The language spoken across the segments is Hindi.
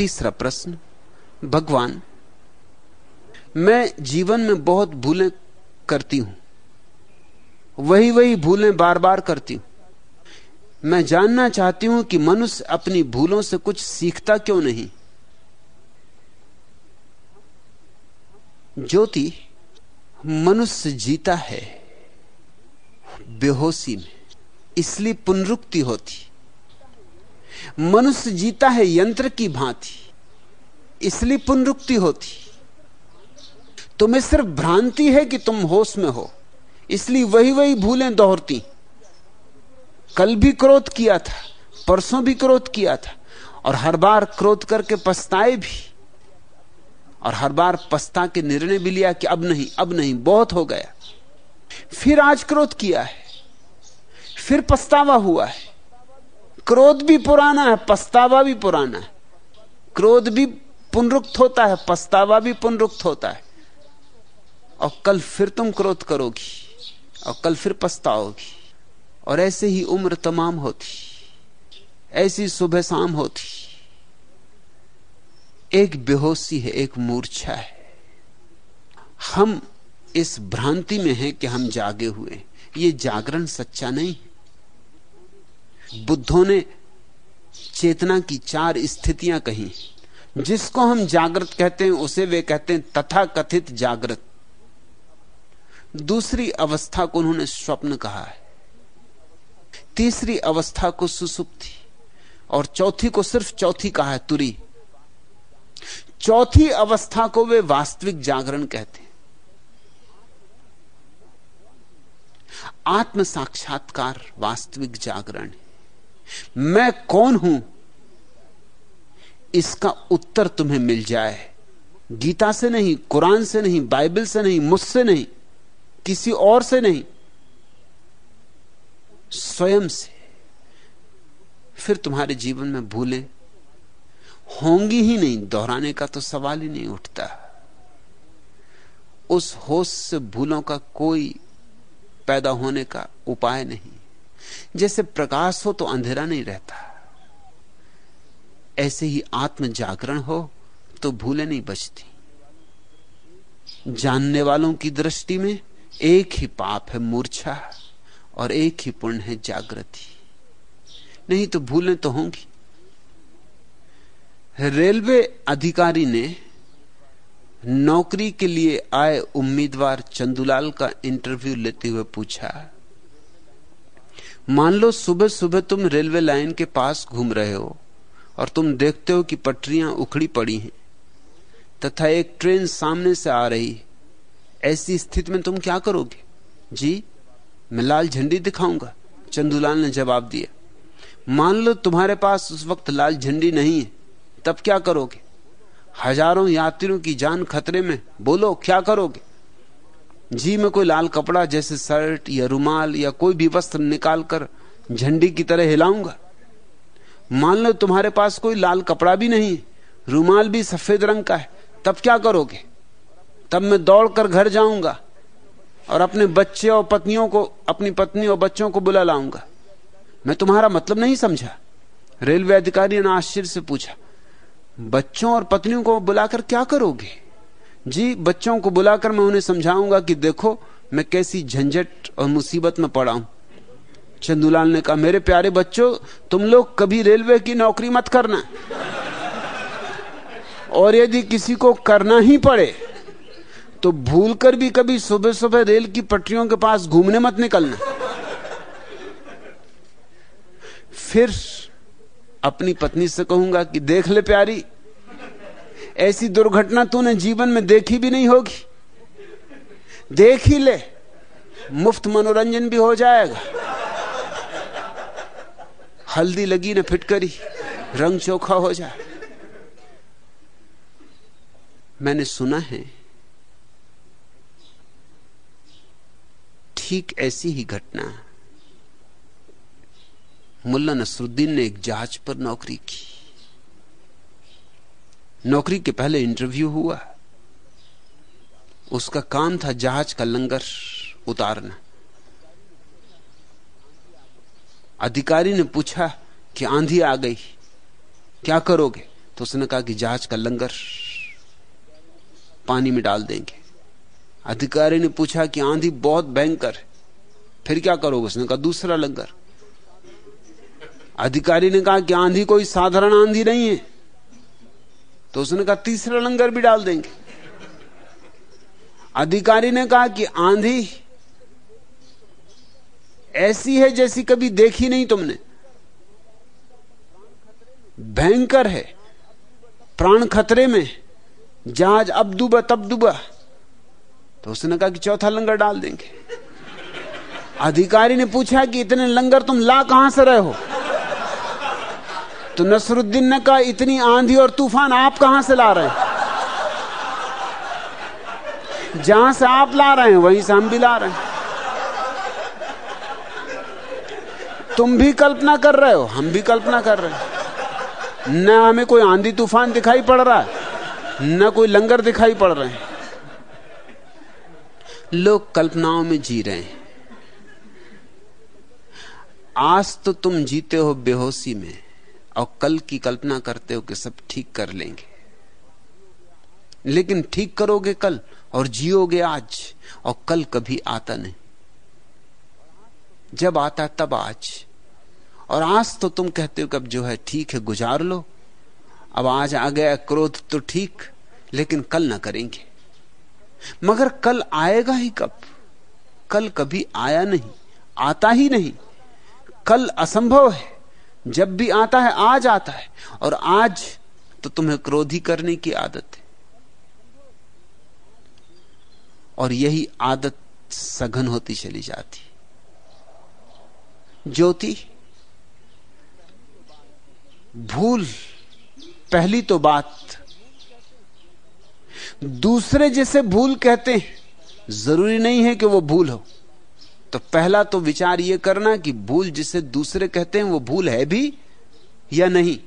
तीसरा प्रश्न, भगवान, मैं जीवन में बहुत भूलें करती हूँ। वही वही भूलें बार बार करती हूँ। मैं जानना चाहती हूँ कि मनुष्य अपनी भूलों से कुछ सीखता क्यों नहीं? ज्योति, मनुष्य जीता है बेहोशी में, इसलिए पुनरुक्ति होती। मनुष्य जीता है यंत्र की भांति, इसलिए पुनरुक्ति होती। तुम्हें सिर्फ़ भ्रांति है कि तुम होश में हो, इसलिए वही वही भूलें दोहरती। कल भी क्रोध किया था, परसों भी क्रोध किया था, और हर बार क्रोध करके पछताए भी। और हर बार पछता के निर्णय भी लिया कि अब नहीं अब नहीं, बहुत हो गया। फिर आज क्रोध किया है, फिर पछतावा हुआ है। क्रोध भी पुराना है, पछतावा भी पुराना है। क्रोध भी पुनरुक्त होता है, पछतावा भी पुनरुक्त होता है। और कल फिर तुम क्रोध करोगी, और कल फिर पछताओगी। और ऐसे ही उम्र तमाम होती, ऐसी सुबह शाम होती। एक बेहोशी है, एक मूर्छा है। हम इस भ्रांति में हैं कि हम जागे हुए ये जागरण सच्चा नहीं बुद्धों ने चेतना की चार स्थितियाँ कही। जिसको हम जागृत कहते हैं, उसे वे कहते हैं तथा कथित जागृत। दूसरी अवस्था को उन्होंने स्वप्न कहा है। तीसरी अवस्था को सुसुप्ति। और चौथी को सिर्फ़ चौथी कहा है, तुरी। चौथी अवस्था को वे वास्तविक जागरण कहते हैं। आत्म साक्षात्कार वास्तविक जागरण है। मैं कौन हूँ? इसका उत्तर तुम्हें मिल जाए। गीता से नहीं, कुरान से नहीं, बाइबल से नहीं, मुझसे नहीं, किसी और से नहीं, स्वयं से। फिर तुम्हारे जीवन में भूलें। होंगी ही नहीं, दोहराने का तो सवाल ही नहीं उठता। उस होश से भूलों का कोई पैदा होने का उपाय नहीं। जैसे प्रकाश हो तो अंधेरा नहीं रहता। ऐसे ही आत्म जागरण हो तो भूले नहीं बचती। जानने वालों की दृष्टि में एक ही पाप है मूर्छा और एक ही पुण्य है जागृति। नहीं तो भूलें तो होंगी। रेलवे अधिकारी ने नौकरी के लिए आए उम्मीदवार चंदुलाल का इंटरव्यू लेते हुए पूछा मान लो सुबह सुबह तुम रेलवे लाइन के पास घूम रहे हो और तुम देखते हो कि पटरियाँ उखड़ी पड़ी हैं, तथा एक ट्रेन सामने से आ रही ऐसी स्थिति में तुम क्या करोगे? जी, मैं लाल झंडी दिखाऊँगा, चंदूलाल ने जवाब दिया। मान लो तुम्हारे पास उस वक्त लाल झंडी नहीं है, तब क्या करोगे? हज़ारों यात्रियों की जान खतरे में, बोलो, क्या करोगे? जी मैं कोई लाल कपड़ा, जैसे शर्ट या रुमाल या कोई भी वस्त्र निकाल कर झंडी की तरह हिलाऊँगा। मान लो तुम्हारे पास कोई लाल कपड़ा भी नहीं, रुमाल भी सफ़ेद रंग का है, तब क्या करोगे? तब मैं दौड़कर घर जाऊँगा और अपने बच्चे और पत्नियों को, अपनी पत्नी और बच्चों को बुला लाऊँगा। मैं तुम्हारा मतलब नहीं समझा। रेलवे अधिकारी ने आश्चर्य से पूछा, बच्चों और पत्नियों को बुलाकर क्या करोगे? जी, बच्चों को बुलाकर मैं उन्हें समझाऊँगा कि देखो, मैं कैसी झंझट और मुसीबत में पड़ा हूँ। चंदूलाल ने कहा, मेरे प्यारे बच्चों, तुम लोग कभी रेलवे की नौकरी मत करना। और यदि किसी को करना ही पड़े तो भूल कर भी कभी सुबह सुबह रेल की पटरियों के पास घूमने मत निकलना। फिर अपनी पत्नी से कहूँगा कि देख ले प्यारी ऐसी दुर्घटना तूने जीवन में देखी भी नहीं होगी। देख ही ले, मुफ़्त मनोरंजन भी हो जाएगा। हल्दी लगी न फिटकरी, रंग चोखा हो जाए मैंने सुना है, ठीक ऐसी ही घटना मुल्ला नसरुद्दीन ने एक जहाज़ पर नौकरी की। नौकरी के पहले इंटरव्यू हुआ। उसका काम था जहाज़ का लंगर उतारना। अधिकारी ने पूछा कि आंधी आ गई, क्या करोगे? तो उसने कहा कि जहाज़ का लंगर पानी में डाल देंगे। अधिकारी ने पूछा कि आंधी बहुत भयंकर है फिर क्या करोगे? उसने कहा, दूसरा लंगर। अधिकारी ने कहा कि आंधी कोई साधारण आंधी नहीं है। तो उसने कहा, तीसरा लंगर भी डाल देंगे। अधिकारी ने कहा कि आंधी ऐसी है जैसी कभी देखी नहीं तुमने। भयंकर है। प्राण खतरे में। जहाज़ अब डूबा तब डूबा तो उसने कहा कि चौथा लंगर डाल देंगे। अधिकारी ने पूछा कि इतने लंगर तुम ला कहाँ से रहे हो? तो नसरुद्दीन ने कहा, इतनी आंधी और तूफ़ान आप कहाँ से ला रहे हैं? जहाँ से आप ला रहे हैं, वहीं से हम भी ला रहे हैं। तुम भी कल्पना कर रहे हो, हम भी कल्पना कर रहे हैं। न हमें कोई आंधी तूफ़ान दिखाई पड़ रहा है, न कोई लंगर दिखाई पड़ रहे हैं। लोग कल्पनाओं में जी रहे हैं। आज तो तुम जीते हो बेहोशी में। और कल की कल्पना करते हो कि सब ठीक कर लेंगे। लेकिन ठीक करोगे कल और जियोगे आज, और कल कभी आता नहीं। जब आता तब आज। और आज तो तुम कहते हो कि अब जो है ठीक है, गुजार लो। अब आज आ गया क्रोध तो ठीक, लेकिन कल ना करेंगे। मगर कल आएगा ही कब? कल कभी आया नहीं, आता ही नहीं। कल असंभव है। जब भी आता है, आज आता है। और आज तो तुम्हें क्रोधी करने की आदत है। और यही आदत सघन होती चली जाती। ज्योति, भूल, पहली तो बात। दूसरे जिसे भूल कहते हैं, ज़रूरी नहीं है कि वो भूल हो। तो पहला तो विचार यह करना कि भूल जिसे दूसरे कहते हैं, वो भूल है भी या नहीं?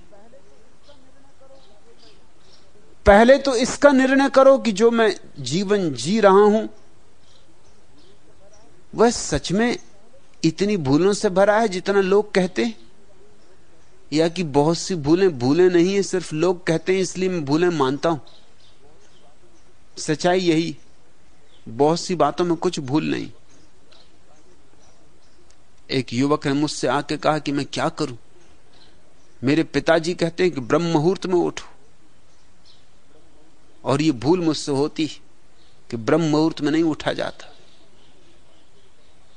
पहले तो इसका निर्णय करो कि जो मैं जीवन जी रहा हूँ, वह सच में इतनी भूलों से भरा है जितना लोग कहते हैं? या कि बहुत सी भूलें भूलें नहीं है, सिर्फ़ लोग कहते हैं, इसलिए मैं भूलें मानता हूँ? सच्चाई यही, बहुत सी बातों में कुछ भूल नहीं। एक युवक ने मुझसे आके कहा कि मैं क्या करूँ? मेरे पिताजी कहते हैं कि ब्रह्म मुहूर्त में उठो। और ये भूल मुझसे होती कि ब्रह्म मुहूर्त में नहीं उठा जाता।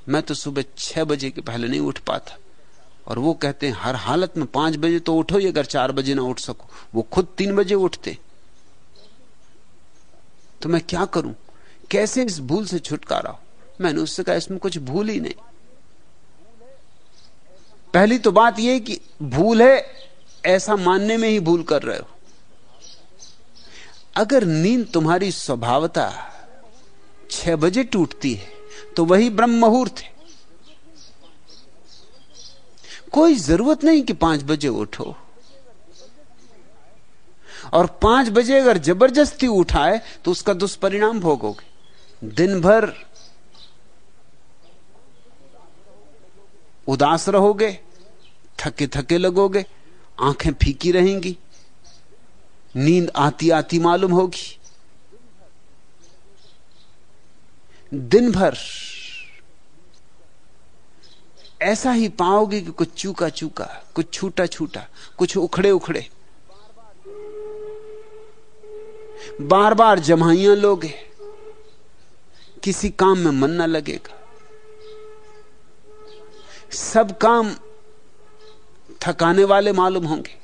मैं तो सुबह छह बजे के पहले नहीं उठ पाता। और वो कहते हैं, हर हालत में पाँच बजे तो उठो ही अगर चार बजे ना उठ सको। वो खुद तीन बजे उठते। तो मैं क्या करूँ? कैसे इस भूल से छुटकारा हो? मैंने उससे कहा, इसमें कुछ भूल ही नहीं। पहली तो बात यह कि भूल है, ऐसा मानने में ही भूल कर रहे हो। अगर नींद तुम्हारी स्वभावता छह बजे टूटती है तो वही ब्रह्म मुहूर्त है। कोई ज़रूरत नहीं कि पाँच बजे उठो। और पाँच बजे अगर ज़बरदस्ती उठाए तो उसका दुष्परिणाम भोगोगे। दिन भर उदास रहोगे थके थके लगोगे, आँखें फीकी रहेंगी, नींद आती आती मालूम होगी। दिन भर ऐसा ही पाओगे कि कुछ चूका चूका कुछ छूटा छूटा कुछ उखड़े उखड़े बार बार जमाइयाँ लोगे, किसी काम में मन ना लगेगा। सब काम थकाने वाले मालूम होंगे।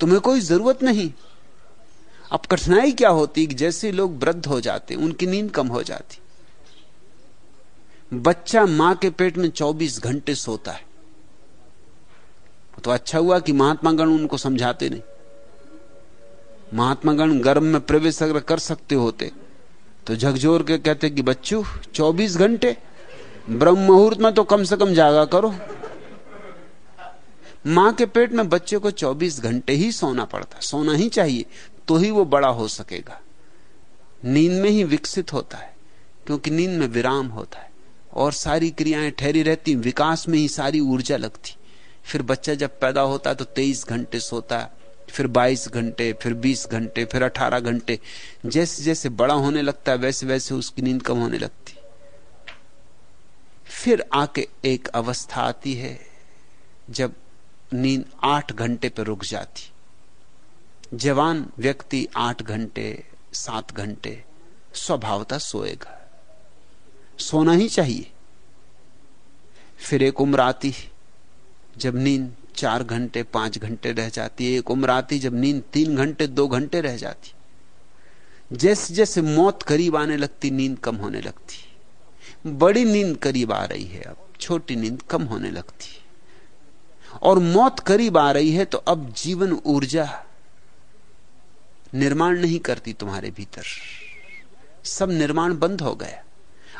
तुम्हें कोई ज़रूरत नहीं। अब कठिनाई क्या होती कि जैसे लोग वृद्ध हो जाते, उनकी नींद कम हो जाती। बच्चा माँ के पेट में 24 घंटे सोता है। तो अच्छा हुआ कि महात्मा गण उनको समझाते नहीं। महात्मा गण गर्भ में प्रवेश अगर कर सकते होते तो झकझोर के कहते कि बच्चू 24 घंटे, ब्रह्म मुहूर्त में तो कम से कम जागा करो। माँ के पेट में बच्चे को 24 घंटे ही सोना पड़ता, सोना ही चाहिए तो ही वो बड़ा हो सकेगा। नींद में ही विकसित होता है, क्योंकि नींद में विराम होता है, और सारी क्रियाएँ ठहरी रहती, विकास में ही सारी ऊर्जा लगती। फिर बच्चा जब पैदा होता है तो तेईस घंटे सोता है फिर 22 घंटे, फिर 20 घंटे, फिर 18 घंटे, जैसे जैसे बड़ा होने लगता है, वैसे वैसे उसकी नींद कम होने लगती। फिर आके एक अवस्था आती है, जब नींद आठ घंटे पर रुक जाती। जवान व्यक्ति आठ घंटे, सात घंटे, स्वभावता सोएगा। सोना ही चाहिए। फिर एक उम्र आती जब नींद चार घंटे, पाँच घंटे रह जाती है। एक उम्र आती, जब नींद तीन घंटे, दो घंटे रह जाती। जैसे जैसे मौत करीब आने लगती, नींद कम होने लगती। बड़ी नींद करीब आ रही है अब, छोटी नींद कम होने लगती। और मौत करीब आ रही है तो अब जीवन ऊर्जा निर्माण नहीं करती तुम्हारे भीतर। सब निर्माण बंद हो गया।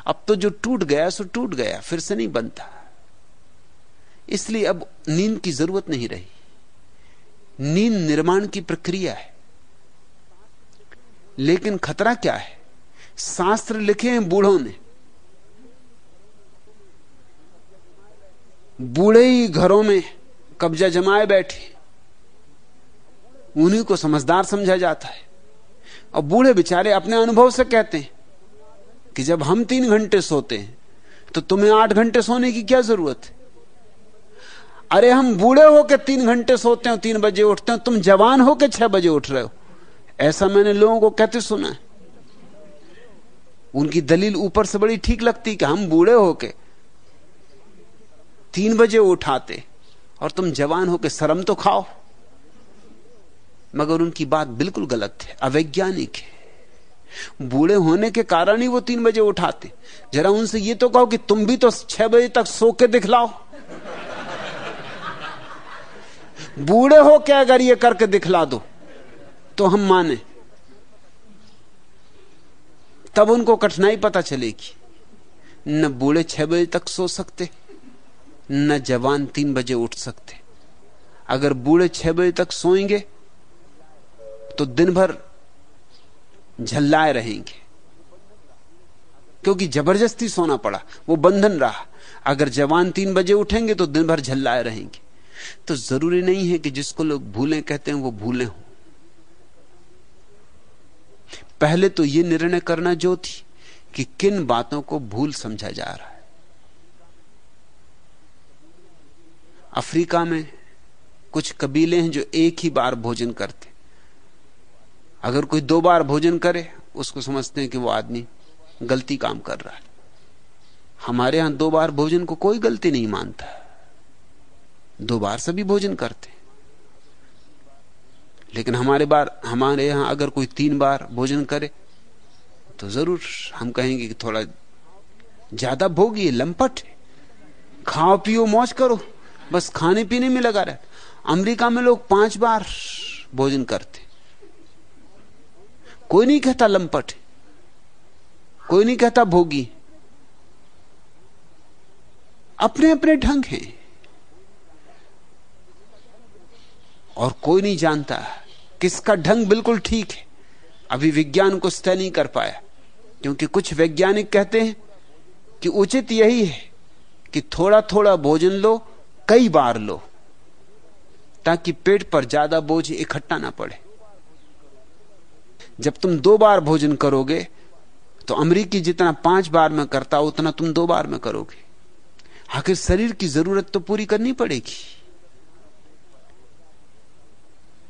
अब तो जो टूट गया, सो टूट गया, फिर से नहीं बनता। इसलिए अब नींद की ज़रूरत नहीं रही। नींद निर्माण की प्रक्रिया है। लेकिन खतरा क्या है? शास्त्र लिखे हैं बूढ़ों ने। बूढ़े ही घरों में कब्जा जमाए बैठे। उन्हीं को समझदार समझा जाता है। और बूढ़े बेचारे अपने अनुभव से कहते हैं कि जब हम तीन घंटे सोते हैं तो तुम्हें आठ घंटे सोने की क्या ज़रूरत है? अरे हम बूढ़े होके तीन घंटे सोते हो तीन बजे उठते हो, तुम जवान होके छह बजे उठ रहे हो। ऐसा मैंने लोगों को कहते सुना है। उनकी दलील ऊपर से बड़ी ठीक लगती कि हम बूढ़े होके तीन बजे उठाते। और तुम जवान हो के शर्म तो खाओ। मगर उनकी बात बिल्कुल गलत है, अवैज्ञानिक है। बूढ़े होने के कारण ही वो तीन बजे उठाते। जरा उनसे ये तो कहो कि तुम भी तो छह बजे तक सो के दिखलाओ। बूढ़े हो क्या अगर ये करके दिखला दो तो हम माने। तब उनको कठिनाई पता चलेगी। न बूढ़े छह बजे तक सो सकते। न जवान तीन बजे उठ सकते। अगर बूढ़े छह बजे तक सोएँगे तो दिन भर झल्लाए रहेंगे। क्योंकि ज़बरदस्ती सोना पड़ा, वो बंधन रहा। अगर जवान तीन बजे उठेंगे तो दिन भर झल्लाए रहेंगे। तो ज़रूरी नहीं है कि जिसको लोग भूलें कहते हैं, वो भूले हो। पहले तो ये निर्णय करना जो थी कि किन बातों को भूल समझा जा रहा है। अफ्रीका में कुछ कबीले हैं जो एक ही बार भोजन करते। अगर कोई दो बार भोजन करे, उसको समझते हैं कि वो आदमी गलती काम कर रहा है। हमारे यहाँ दो बार भोजन को कोई गलती नहीं मानता। दो बार सभी भोजन करते। लेकिन हमारे बार, हमारे यहाँ अगर कोई तीन बार भोजन करे तो ज़रूर हम कहेंगे कि थोड़ा ज़्यादा भोगी, लंपट खाओ, पियो, मौज करो। बस खाने पीने में लगा रहता अमेरिका में लोग पाँच बार भोजन करते। कोई नहीं कहता लंपट कोई नहीं कहता भोगी। अपने अपने ढंग हैं। और कोई नहीं जानता किसका ढंग बिल्कुल ठीक है। अभी विज्ञान को तय नहीं कर पाया, क्योंकि कुछ वैज्ञानिक कहते हैं कि उचित यही है कि थोड़ा थोड़ा भोजन लो कई बार लो, ताकि पेट पर ज़्यादा बोझ इकट्ठा ना पड़े। जब तुम दो बार भोजन करोगे तो अमरीकी जितना पाँच बार में करता, उतना तुम दो बार में करोगे। आखिर शरीर की ज़रूरत तो पूरी करनी पड़ेगी।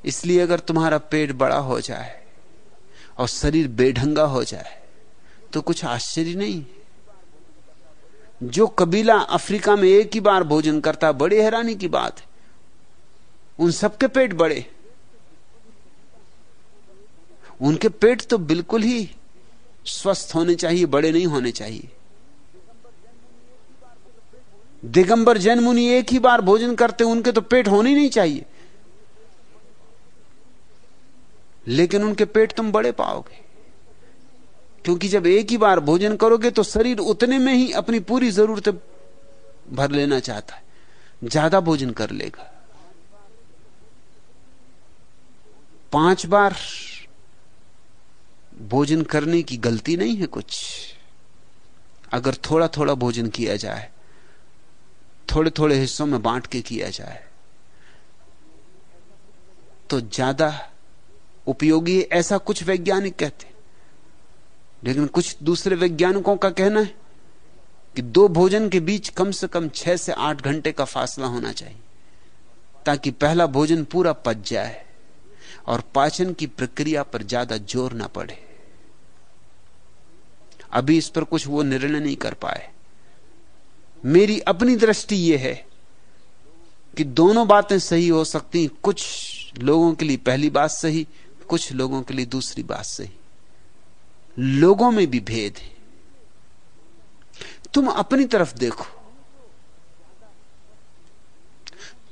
इसलिए अगर तुम्हारा पेट बड़ा हो जाए और शरीर बेढंगा हो जाए तो कुछ आश्चर्य नहीं। जो कबीला अफ्रीका में एक ही बार भोजन करता बड़ी हैरानी की बात है। उन सबके पेट बड़े। उनके पेट तो बिल्कुल ही स्वस्थ होने चाहिए, बड़े नहीं होने चाहिए। दिगंबर जैन मुनि एक ही बार भोजन करते, उनके तो पेट होने नहीं चाहिए। लेकिन उनके पेट तुम बड़े पाओगे। क्योंकि जब एक ही बार भोजन करोगे तो शरीर उतने में ही अपनी पूरी ज़रूरत भर लेना चाहता है। ज़्यादा भोजन कर लेगा। पाँच बार भोजन करने की गलती नहीं है कुछ। अगर थोड़ा थोड़ा भोजन किया जाए थोड़े थोड़े हिस्सों में बांट के किया जाए तो ज़्यादा उपयोगी ऐसा कुछ वैज्ञानिक कहते लेकिन कुछ दूसरे वैज्ञानिकों का कहना है कि दो भोजन के बीच कम से कम छह से आठ घंटे का फासला होना चाहिए, ताकि पहला भोजन पूरा पच जाए और पाचन की प्रक्रिया पर ज़्यादा ज़ोर ना पड़े। अभी इस पर कुछ वो निर्णय नहीं कर पाए। मेरी अपनी दृष्टि यह है कि दोनों बातें सही हो सकती कुछ लोगों के लिए पहली बात सही, कुछ लोगों के लिए दूसरी बात सही। लोगों में भी भेद है। तुम अपनी तरफ़ देखो।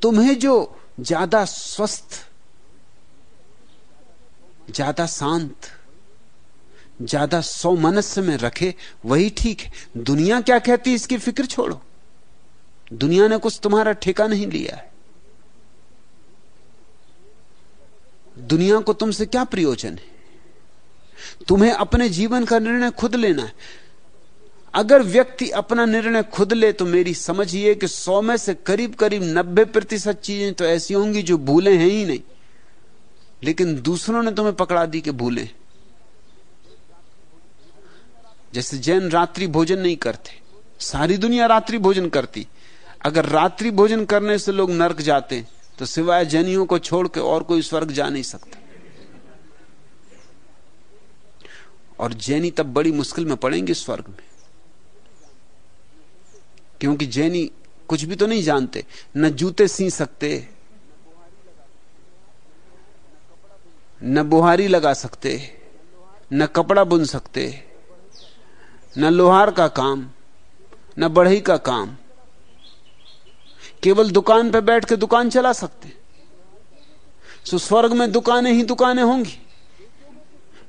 तुम्हें जो ज़्यादा स्वस्थ, ज़्यादा शांत, ज़्यादा सौ मनस्य में रखे, वही ठीक है। दुनिया क्या कहती है इसकी फ़िक्र छोड़ो। दुनिया ने कुछ तुम्हारा ठेका नहीं लिया है। दुनिया को तुमसे क्या प्रयोजन है? तुम्हें अपने जीवन का निर्णय खुद लेना है। अगर व्यक्ति अपना निर्णय खुद ले तो मेरी समझ ये कि सौ में से करीब करीब नब्बे प्रतिशत चीज़ें तो ऐसी होंगी जो भूले हैं ही नहीं। लेकिन दूसरों ने तुम्हें पकड़ा दी कि भूले। जैसे जैन रात्रि भोजन नहीं करते, सारी दुनिया रात्रि भोजन करती। अगर रात्रि भोजन करने से लोग नरक जाते तो सिवाय जैनियों को छोड़ के और कोई स्वर्ग जा नहीं सकता। और जैनी तब बड़ी मुश्किल में पड़ेंगे स्वर्ग में। क्योंकि जैनी कुछ भी तो नहीं जानते, न जूते सी सकते, न बुहारी लगा सकते, न कपड़ा बुन सकते, न लोहार का काम, न बढ़ई का काम। केवल दुकान पर बैठ के दुकान चला सकते। सो स्वर्ग में दुकानें ही दुकानें होंगी।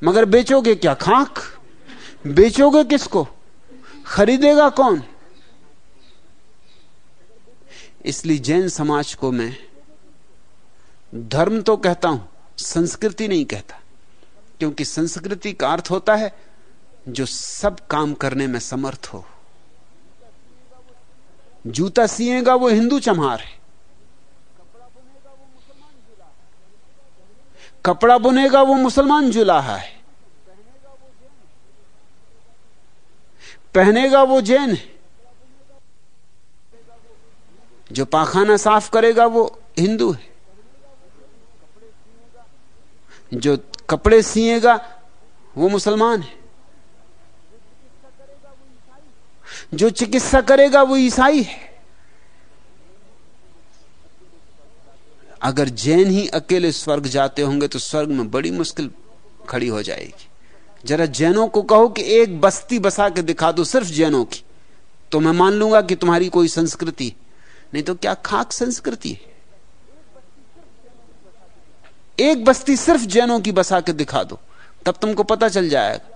मगर बेचोगे क्या? खाक? बेचोगे किसको? खरीदेगा कौन? इसलिए जैन समाज को मैं धर्म तो कहता हूँ, संस्कृति नहीं कहता, क्योंकि संस्कृति का अर्थ होता है जो सब काम करने में समर्थ हो। जूता सिएगा वो हिंदू चमार है। कपड़ा बुनेगा, वो मुसलमान जुलाहा है। पहनेगा वो जैन है। जो पाखाना साफ़ करेगा, वो हिंदू है। जो कपड़े सिएगा, वो मुसलमान है। जो चिकित्सा करेगा, वो ईसाई है। अगर जैन ही अकेले स्वर्ग जाते होंगे तो स्वर्ग में बड़ी मुश्किल खड़ी हो जाएगी। जरा जैनों को कहो कि एक बस्ती बसा के दिखा दो सिर्फ़ जैनों की। तो मैं मान लूँगा कि तुम्हारी कोई संस्कृति, नहीं तो क्या खाक संस्कृति है? एक बस्ती सिर्फ़ जैनों की बसा के दिखा दो, तब तुमको पता चल जाएगा।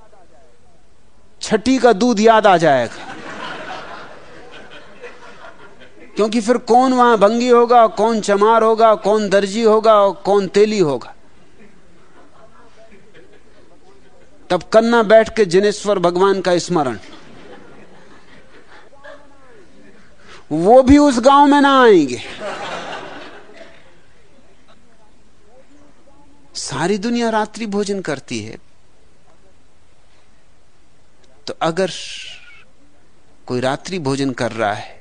छठी का दूध याद आ जाएगा। क्योंकि फिर कौन वहाँ भंगी होगा, कौन चमार होगा, कौन दर्जी होगा और कौन तेली होगा? तब कन्ना बैठ के जिनेश्वर भगवान का स्मरण। वो भी उस गाँव में ना आएँगे। सारी दुनिया रात्रि भोजन करती है। तो अगर कोई रात्रि भोजन कर रहा है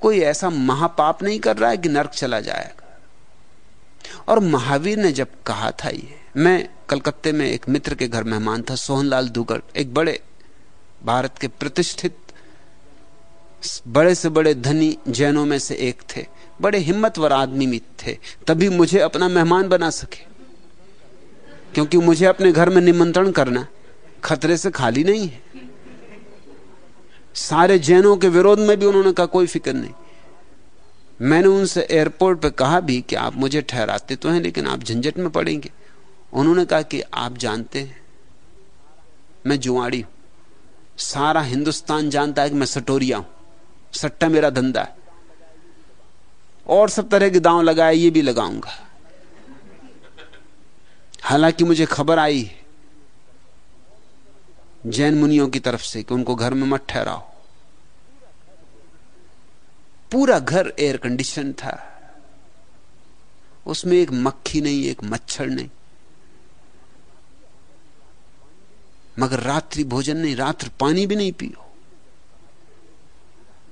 कोई ऐसा महापाप नहीं कर रहा है कि नरक चला जाएगा। और महावीर ने जब कहा था ये, मैं कलकत्ते में एक मित्र के घर मेहमान था, सोहनलाल दुगड़ एक बड़े भारत के प्रतिष्ठित, बड़े से बड़े धनी जैनों में से एक थे, बड़े हिम्मतवर आदमी थे, तभी मुझे अपना मेहमान बना सके। क्योंकि मुझे अपने घर में निमंत्रण करना खतरे से खाली नहीं है। सारे जैनों के विरोध में भी उन्होंने कहा, कोई फ़िक्र नहीं। मैंने उनसे एयरपोर्ट पे कहा भी कि आप मुझे ठहराते तो हैं, लेकिन आप झंझट में पड़ेंगे। उन्होंने कहा कि आप जानते हैं, मैं जुआड़ी हूँ। सारा हिंदुस्तान जानता है कि मैं सटोरिया हूँ। सट्टा मेरा धंधा है। और सब तरह के दांव लगाए, ये भी लगाऊँगा। हालाँकि मुझे खबर आई जैन मुनियों की तरफ़ से कि उनको घर में मत ठहराओ। पूरा घर एयर कंडीशन था। उसमें एक मक्खी नहीं, एक मच्छर नहीं। मगर रात्रि भोजन नहीं, रात्र पानी भी नहीं पियो।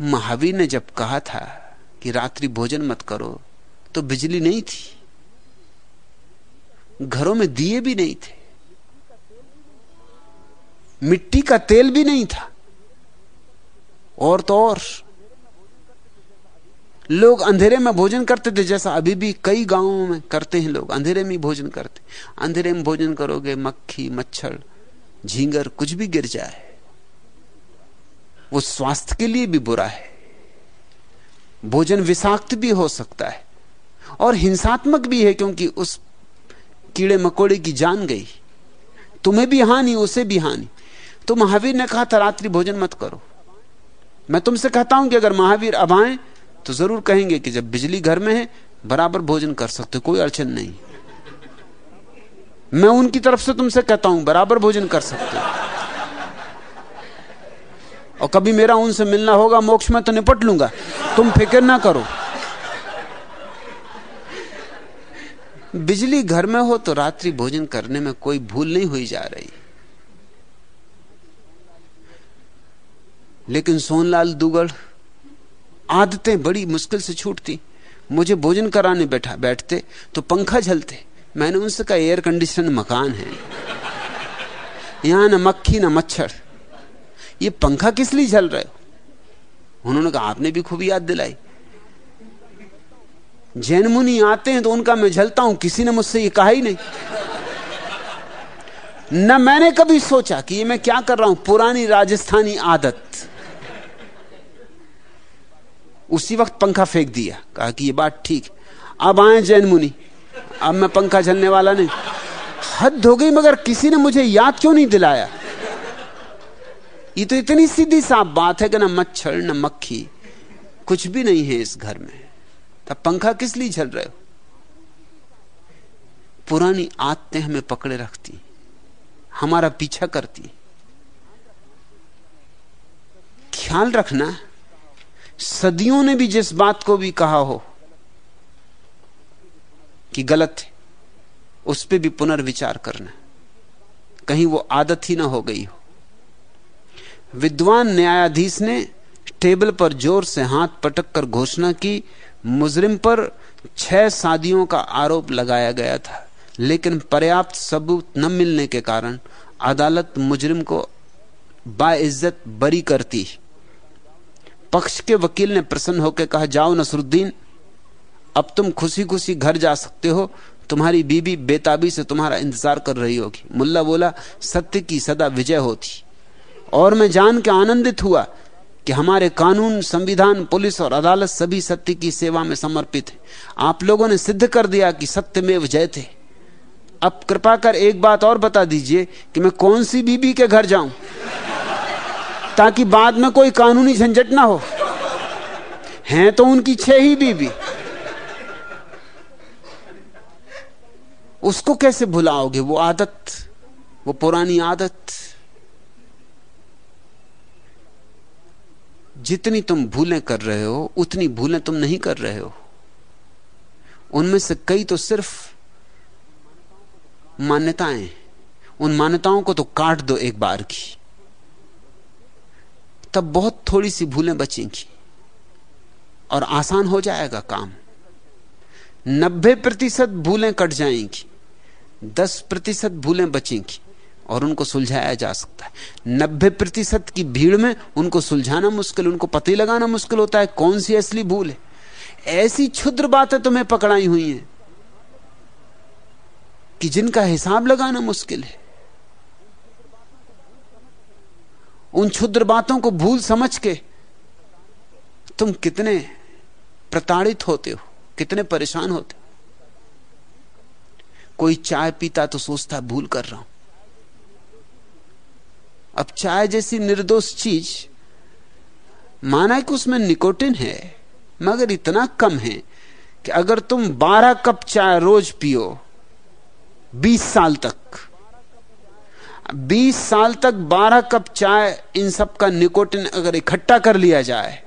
महावीर ने जब कहा था कि रात्रि भोजन मत करो तो बिजली नहीं थी। घरों में दिए भी नहीं थे। मिट्टी का तेल भी नहीं था। और तो और। लोग अंधेरे में भोजन करते थे, जैसा अभी भी कई गाँवों में करते हैं लोग। अंधेरे में भोजन करते। अंधेरे में भोजन करोगे, मक्खी, मच्छर, झींगर, कुछ भी गिर जाए। वो स्वास्थ्य के लिए भी बुरा है। भोजन विषाक्त भी हो सकता है। और हिंसात्मक भी है, क्योंकि उस कीड़े मकोड़े की जान गई। तुम्हें भी हानि, उसे भी हानि। तो महावीर ने कहा था रात्रि भोजन मत करो। मैं तुमसे कहता हूँ कि अगर महावीर अब आए तो ज़रूर कहेंगे कि जब बिजली घर में है, बराबर भोजन कर सकते कोई अड़चन नहीं। मैं उनकी तरफ़ से तुमसे कहता हूँ, बराबर भोजन कर सकते और कभी मेरा उनसे मिलना होगा, मोक्ष में तो निपट लूँगा। तुम फ़िक्र ना करो। बिजली घर में हो तो रात्रि भोजन करने में कोई भूल नहीं हुई जा रही। लेकिन सोनलाल दुगड़ आदतें बड़ी मुश्किल से छूटती। मुझे भोजन कराने बैठा बैठते तो पंखा झलते। मैंने उनसे कहा एयर कंडीशन मकान है। यहाँ ना मक्खी, ना मच्छर। ये पंखा किस लिए झल रहे हो? उन्होंने कहा, आपने भी खूब याद दिलाई। जैन मुनि आते हैं तो उनका मैं झलता हूँ। किसी ने मुझसे ये कहा ही नहीं। न मैंने कभी सोचा कि ये मैं क्या कर रहा हूँ। पुरानी राजस्थानी आदत। उसी वक्त पंखा फेंक दिया। कहा कि ये बात ठीक अब आए जैन मुनि। अब मैं पंखा झलने वाला नहीं। हद हो गई, मगर किसी ने मुझे याद क्यों नहीं दिलाया? ये तो इतनी सीधी साफ़ बात है कि ना मच्छर ना मक्खी कुछ भी नहीं है इस घर में। तब पंखा किस लिए झल रहे हो? पुरानी आदतें हमें पकड़े रखती हमारा पीछा करती ख्याल रखना। सदियों ने भी जिस बात को भी कहा हो कि गलत है, उस पर भी पुनर्विचार करना। कहीं वो आदत ही ना हो गई हो। विद्वान न्यायाधीश ने टेबल पर ज़ोर से हाथ पटक कर घोषणा की, मुजरिम पर छह शादियों का आरोप लगाया गया था, लेकिन पर्याप्त सबूत न मिलने के कारण अदालत मुजरिम को बाइज्जत बरी करती। पक्ष के वकील ने प्रसन्न होकर कहा, जाओ नसरुद्दीन, अब तुम खुशी खुशी घर जा सकते हो। तुम्हारी बीबी बेताबी से तुम्हारा इंतज़ार कर रही होगी। मुल्ला बोला, सत्य की सदा विजय होती। और मैं जान के आनंदित हुआ कि हमारे कानून, संविधान, पुलिस और अदालत सभी सत्य की सेवा में समर्पित है। आप लोगों ने सिद्ध कर दिया कि सत्य में विजय थे। अब कृपा कर एक बात और बता दीजिए कि मैं कौन सी बीबी के घर जाऊँ? ताकि बाद में कोई कानूनी झंझट ना हो। हैं तो उनकी छह ही बीबी उसको कैसे भुलाओगे? वो आदत, वो पुरानी आदत। जितनी तुम भूलें कर रहे हो, उतनी भूलें तुम नहीं कर रहे हो। उनमें से कई तो सिर्फ़ मान्यताएँ। उन मान्यताओं को तो काट दो एक बार की। तब बहुत थोड़ी सी भूलें बचेंगी। और आसान हो जाएगा काम। नब्बे प्रतिशत भूलें कट जाएँगी। दस प्रतिशत भूलें बचेंगी और उनको सुलझाया जा सकता है। नब्बे प्रतिशत की भीड़ में उनको सुलझाना मुश्किल, उनको पति लगाना मुश्किल होता है। कौन सी असली भूल है? ऐसी क्षुद्र बातें तुम्हें पकड़ाई हुई हैं कि जिनका हिसाब लगाना मुश्किल है। उन क्षुद्र बातों को भूल समझ के तुम कितने प्रताड़ित होते हो, कितने परेशान होते हो। कोई चाय पीता तो सोचता, भूल कर रहा हूँ। अब चाय जैसी निर्दोष चीज़, माना कि उसमें निकोटिन है, मगर इतना कम है कि अगर तुम 12 कप चाय रोज पियो 20 साल तक 20 साल तक 12 कप चाय इन सब का निकोटिन अगर इकट्ठा कर लिया जाए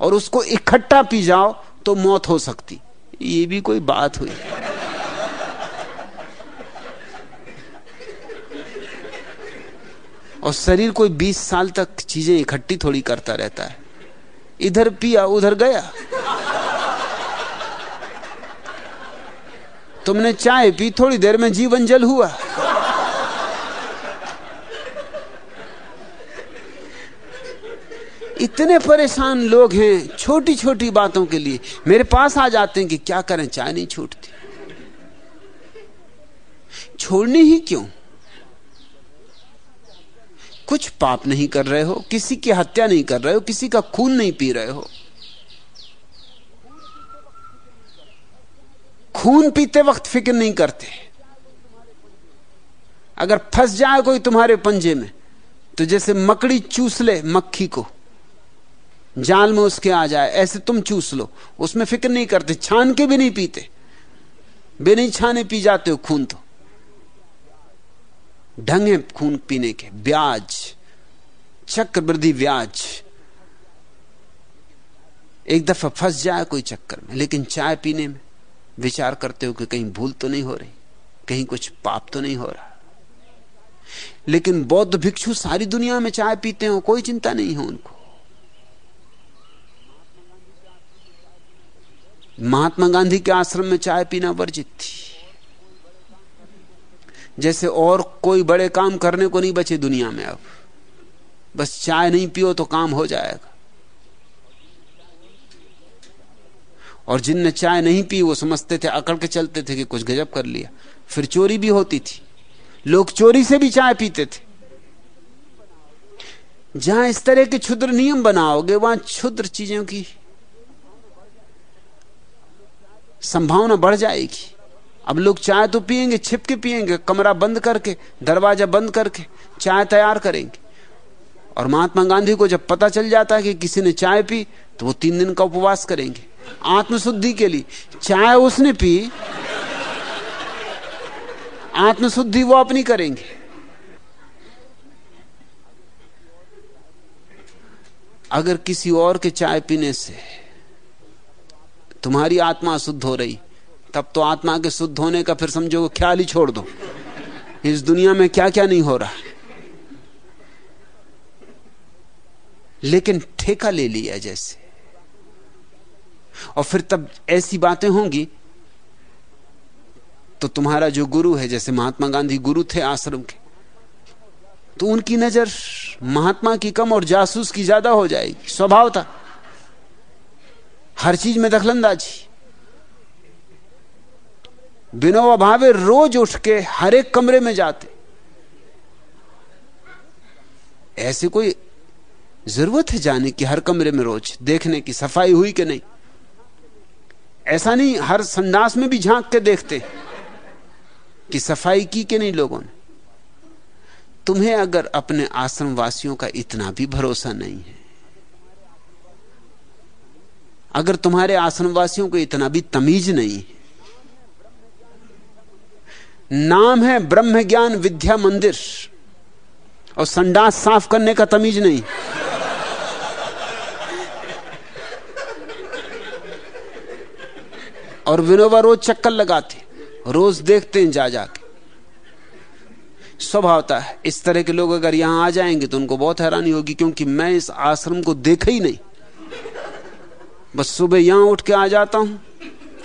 और उसको इकट्ठा पी जाओ तो मौत हो सकती। ये भी कोई बात हुई। और शरीर कोई 20 साल तक चीज़ें इकट्ठी थोड़ी करता रहता है। इधर पिया, उधर गया। तुमने चाय पी, थोड़ी देर में जीवन जल हुआ। इतने परेशान लोग हैं छोटी छोटी बातों के लिए। मेरे पास आ जाते हैं कि क्या करें, चाय नहीं छूटती छोड़नी ही क्यों? कुछ पाप नहीं कर रहे हो, किसी की हत्या नहीं कर रहे हो, किसी का खून नहीं पी रहे हो। खून पीते वक्त फ़िक्र नहीं करते। अगर फंस जाए कोई तुम्हारे पंजे में तो जैसे मकड़ी चूस ले मक्खी को। जाल में उसके आ जाए, ऐसे तुम चूस लो। उसमें फ़िक्र नहीं करते, छान के भी नहीं पीते। बिना छाने पी जाते हो खून तो। ढंग है खून पीने के, ब्याज, चक्रवृद्धि ब्याज। एक दफ़ा फंस जाए कोई चक्कर में, लेकिन चाय पीने में विचार करते हो कि कहीं भूल तो नहीं हो रही, कहीं कुछ पाप तो नहीं हो रहा। लेकिन बौद्ध भिक्षु सारी दुनिया में चाय पीते हो, कोई चिंता नहीं है उनको। महात्मा गांधी के आश्रम में चाय पीना वर्जित थी। जैसे और कोई बड़े काम करने को नहीं बचे दुनिया में अब। बस चाय नहीं पियो तो काम हो जाएगा। और जिनने चाय नहीं पी, वो समझते थे, अकड़ के चलते थे कि कुछ गजब कर लिया। फिर चोरी भी होती थी। लोग चोरी से भी चाय पीते थे। जहाँ इस तरह के क्षुद्र नियम बनाओगे, वहाँ क्षुद्र चीज़ों की संभावना बढ़ जाएगी। अब लोग चाय तो पियेंगे छिप के पिएँगे कमरा बंद करके, दरवाज़ा बंद करके, चाय तैयार करेंगे। और महात्मा गांधी को जब पता चल जाता है कि किसी ने चाय पी तो वो तीन दिन का उपवास करेंगे। आत्मशुद्धि के लिए, चाय उसने पी, आत्मशुद्धि वो अपनी करेंगे। अगर किसी और के चाय पीने से तुम्हारी आत्मा शुद्ध हो रही। तब तो आत्मा के शुद्ध होने का फिर समझो ख्याल ही छोड़ दो। इस दुनिया में क्या क्या नहीं हो रहा। लेकिन ठेका ले लिया जैसे। और फिर तब ऐसी बातें होंगी तो तुम्हारा जो गुरु है, जैसे महात्मा गांधी गुरु थे आश्रम के तो उनकी नज़र महात्मा की कम और जासूस की ज़्यादा हो जाएगी। स्वभाव था। हर चीज़ में दखलंदाजी बिनो भावे रोज उठ के हर एक कमरे में जाते। ऐसे कोई ज़रूरत है जाने की हर कमरे में रोज, देखने की, सफ़ाई हुई कि नहीं? ऐसा नहीं, हर संदास में भी झाँक के देखते कि सफ़ाई की कि नहीं लोगों ने। तुम्हें अगर अपने आश्रम वासियों का इतना भी भरोसा नहीं है अगर तुम्हारे आश्रम वासियों को इतना भी तमीज नहीं नाम है ब्रह्म ज्ञान विद्या मंदिर। और संडास साफ़ करने का तमीज नहीं। और विनोबा रोज चक्कर लगाते, रोज देखते हैं जा जाके। स्वभावता है, इस तरह के लोग अगर यहाँ आ जाएँगे तो उनको बहुत हैरानी होगी, क्योंकि मैं इस आश्रम को देखा ही नहीं। बस सुबह यहाँ उठ के आ जाता हूँ,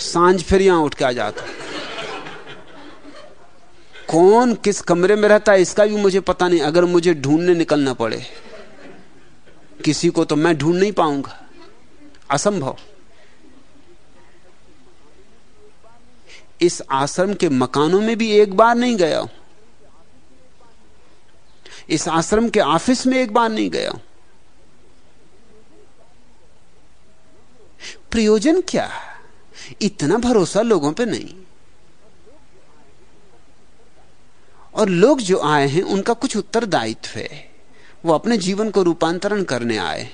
साँझ फिर यहाँ उठ के आ जाता हूँ। कौन किस कमरे में रहता है, इसका भी मुझे पता नहीं, अगर मुझे ढूँढने निकलना पड़े, किसी को तो मैं ढूंढ नहीं पाऊँगा। असंभव। इस आश्रम के मकानों में भी एक बार नहीं गया इस आश्रम के ऑफ़िस में एक बार नहीं गया प्रयोजन क्या इतना भरोसा लोगों पे नहीं। और लोग जो आए हैं, उनका कुछ उत्तरदायित्व है। वो अपने जीवन को रूपांतरण करने आए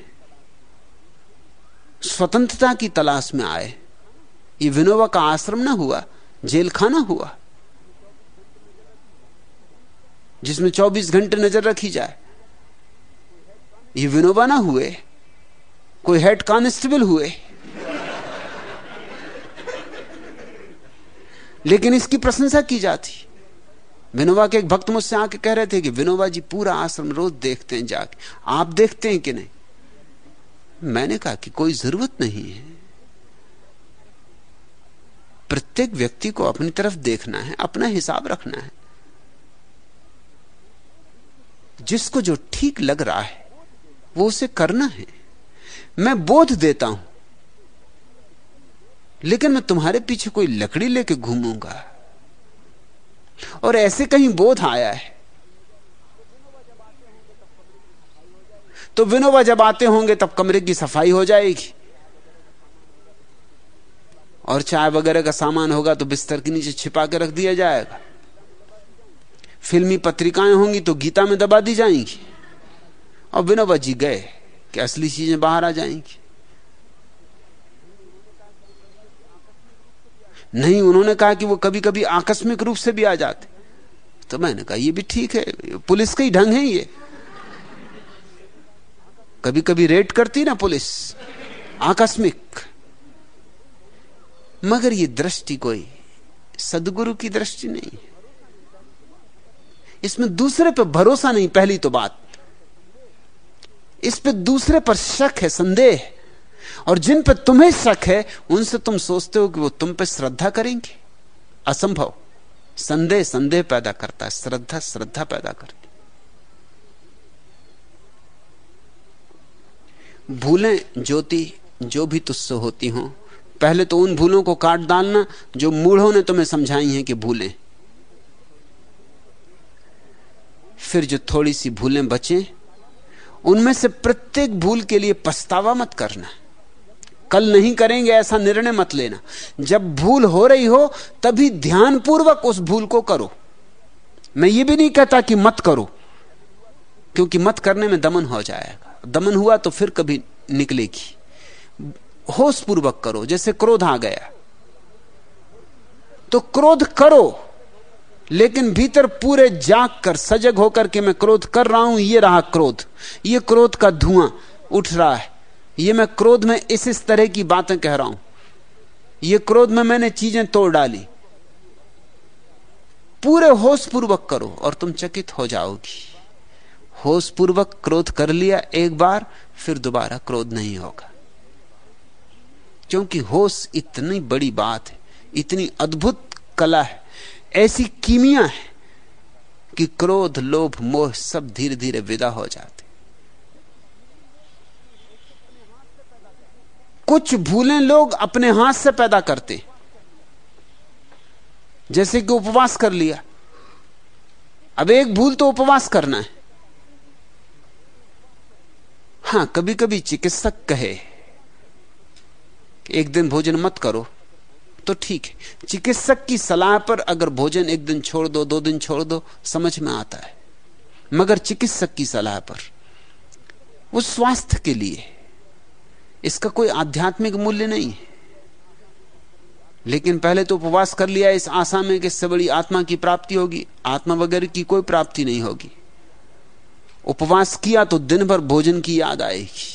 स्वतंत्रता की तलाश में आए ये विनोबा का आश्रम ना हुआ जेल खाना हुआ, जिसमें 24 घंटे नज़र रखी जाए। ये विनोबा ना हुए, कोई हेड कांस्टेबल हुए। लेकिन इसकी प्रशंसा की जाती। विनोबा के एक भक्त मुझसे आके कह रहे थे कि, विनोबा जी, पूरा आश्रम रोज देखते हैं जाके। आप देखते हैं कि नहीं? मैंने कहा कि, कोई ज़रूरत नहीं है। प्रत्येक व्यक्ति को अपनी तरफ़ देखना है, अपना हिसाब रखना है। जिसको जो ठीक लग रहा है, वो उसे करना है। मैं बोध देता हूँ। लेकिन मैं तुम्हारे पीछे कोई लकड़ी लेके घूमूँगा। और ऐसे कहीं बोध आया है। तो विनोबा जब आते होंगे, तब कमरे की सफ़ाई हो जाएगी। और चाय वगैरह का सामान होगा तो बिस्तर के नीचे छिपा के रख दिया जाएगा। फिल्मी पत्रिकाएँ होंगी तो गीता में दबा दी जाएँगी। और विनोबा जी गए, कि असली चीज़ें बाहर आ जाएँगी। नहीं, उन्होंने कहा कि वो कभी कभी आकस्मिक रूप से भी आ जाते। तो मैंने कहा, ये भी ठीक है, पुलिस का ही ढंग है ये। कभी कभी रेड करती ना पुलिस, आकस्मिक। मगर ये दृष्टि कोई, सदगुरु की दृष्टि नहीं। है इसमें दूसरे पर भरोसा नहीं, पहली तो बात। इस पे दूसरे पर शक है, संदेह। और जिन पर तुम्हें शक है, उनसे तुम सोचते हो कि वो तुम पे श्रद्धा करेंगे। असंभव। संदेह संदेह पैदा करता है। श्रद्धा श्रद्धा पैदा करती भूलें ज्योति, जो भी तुझसे होती हो। पहले तो उन भूलों को काट डालना, जो मूढ़ों ने तुम्हें समझाई हैं कि भूलें। फिर जो थोड़ी सी भूलें बचे, उनमें से प्रत्येक भूल के लिए पछतावा मत करना। कल नहीं करेंगे, ऐसा निर्णय मत लेना। जब भूल हो रही हो, तभी ध्यानपूर्वक उस भूल को करो। मैं ये भी नहीं कहता कि मत करो, क्योंकि मत करने में दमन हो जाएगा। दमन हुआ तो फिर कभी निकलेगी। होश पूर्वक करो, जैसे क्रोध आ गया। तो क्रोध करो, लेकिन भीतर पूरे जाग कर, सजग होकर के मैं क्रोध कर रहा हूँ, ये रहा क्रोध। ये क्रोध का धुआँ उठ रहा है। ये मैं क्रोध में इस इस तरह की बातें कह रहा हूँ। ये क्रोध में मैंने चीज़ें तोड़ डाली। पूरे होश पूर्वक करो और तुम चकित हो जाओगी। होश पूर्वक क्रोध कर लिया एक बार, फिर दोबारा क्रोध नहीं होगा। क्योंकि होश इतनी बड़ी बात है, इतनी अद्भुत कला है, ऐसी कीमिया है कि क्रोध, लोभ, मोह सब धीरे धीरे विदा हो जाते कुछ भूलें लोग अपने हाथ से पैदा करते। जैसे कि उपवास कर लिया। अब एक भूल तो उपवास करना है। हाँ कभी कभी चिकित्सक कहे, एक दिन भोजन मत करो। तो ठीक है। चिकित्सक की सलाह पर अगर भोजन एक दिन छोड़ दो दो दिन छोड़ दो, समझ में आता है। मगर चिकित्सक की सलाह पर, वो स्वास्थ्य के लिए इसका कोई आध्यात्मिक मूल्य नहीं है। लेकिन पहले तो उपवास कर लिया, इस आशा में कि इससे बड़ी आत्मा की प्राप्ति होगी, आत्मा वगैरह की कोई प्राप्ति नहीं होगी। उपवास किया तो दिन भर भोजन की याद आएगी।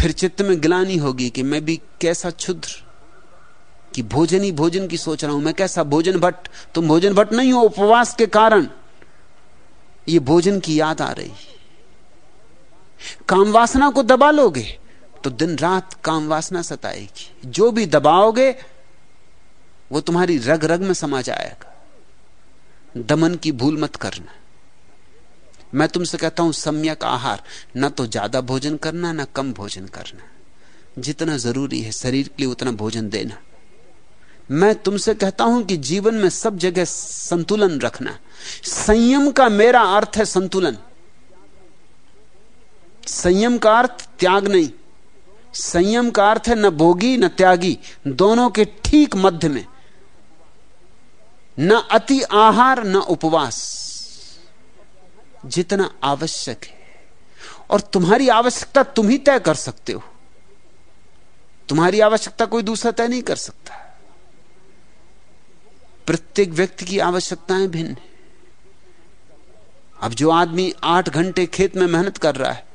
फिर चित्त में गिलानी होगी कि मैं भी कैसा क्षुद्र, कि भोजन ही भोजन की सोच रहा हूँ, मैं कैसा भोजन भट्ट? तुम भोजन भट्ट नहीं हो, उपवास के कारण ये भोजन की याद आ रही। काम वासना को दबा लोगे तो दिन रात काम वासना सताएगी। जो भी दबाओगे, वो तुम्हारी रग रग में समा जाएगा। दमन की भूल मत करना। मैं तुमसे कहता हूँ, सम्यक आहार। ना तो ज़्यादा भोजन करना, ना कम भोजन करना। जितना ज़रूरी है शरीर के लिए, उतना भोजन देना। मैं तुमसे कहता हूँ कि जीवन में सब जगह संतुलन रखना। संयम का मेरा अर्थ है संतुलन। संयम का अर्थ त्याग नहीं। संयम का अर्थ है न भोगी, न त्यागी, दोनों के ठीक मध्य में। न अति आहार, न उपवास। जितना आवश्यक है। और तुम्हारी आवश्यकता तुम ही तय कर सकते हो। तुम्हारी आवश्यकता कोई दूसरा तय नहीं कर सकता। प्रत्येक व्यक्ति की आवश्यकताएँ भिन्न है। अब जो आदमी आठ घंटे खेत में मेहनत कर रहा है,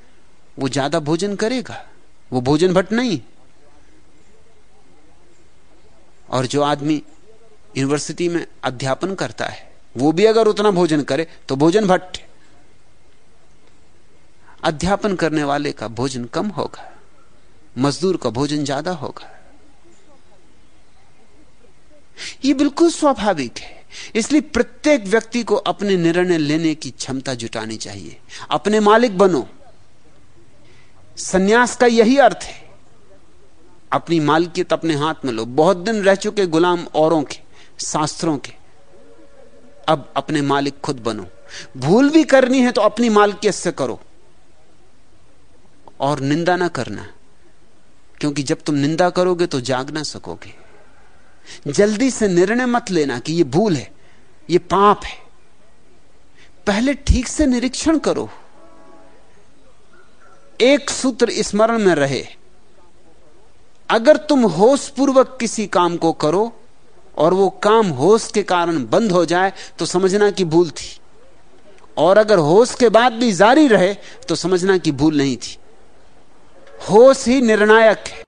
वो ज़्यादा भोजन करेगा। वो भोजन भट्ट नहीं। और जो आदमी यूनिवर्सिटी में अध्यापन करता है, वो भी अगर उतना भोजन करे तो भोजन भट्ट। अध्यापन करने वाले का भोजन कम होगा, मजदूर का भोजन ज़्यादा होगा। यह बिल्कुल स्वाभाविक है। इसलिए प्रत्येक व्यक्ति को अपने निर्णय लेने की क्षमता जुटानी चाहिए। अपने मालिक बनो। सन्यास का यही अर्थ है। अपनी मालकियत अपने हाथ में लो। बहुत दिन रह चुके गुलाम औरों के, शास्त्रों के। अब अपने मालिक खुद बनो। भूल भी करनी है तो अपनी मालकियत से करो। और निंदा ना करना। क्योंकि जब तुम निंदा करोगे तो जाग ना सकोगे। जल्दी से निर्णय मत लेना कि यह भूल है यह पाप है। पहले ठीक से निरीक्षण करो। एक सूत्र स्मरण में रहे। अगर तुम होश पूर्वक किसी काम को करो और वो काम होश के कारण बंद हो जाए तो समझना कि भूल थी। और अगर होश के बाद भी जारी रहे तो समझना कि भूल नहीं थी। होश ही निर्णायक है।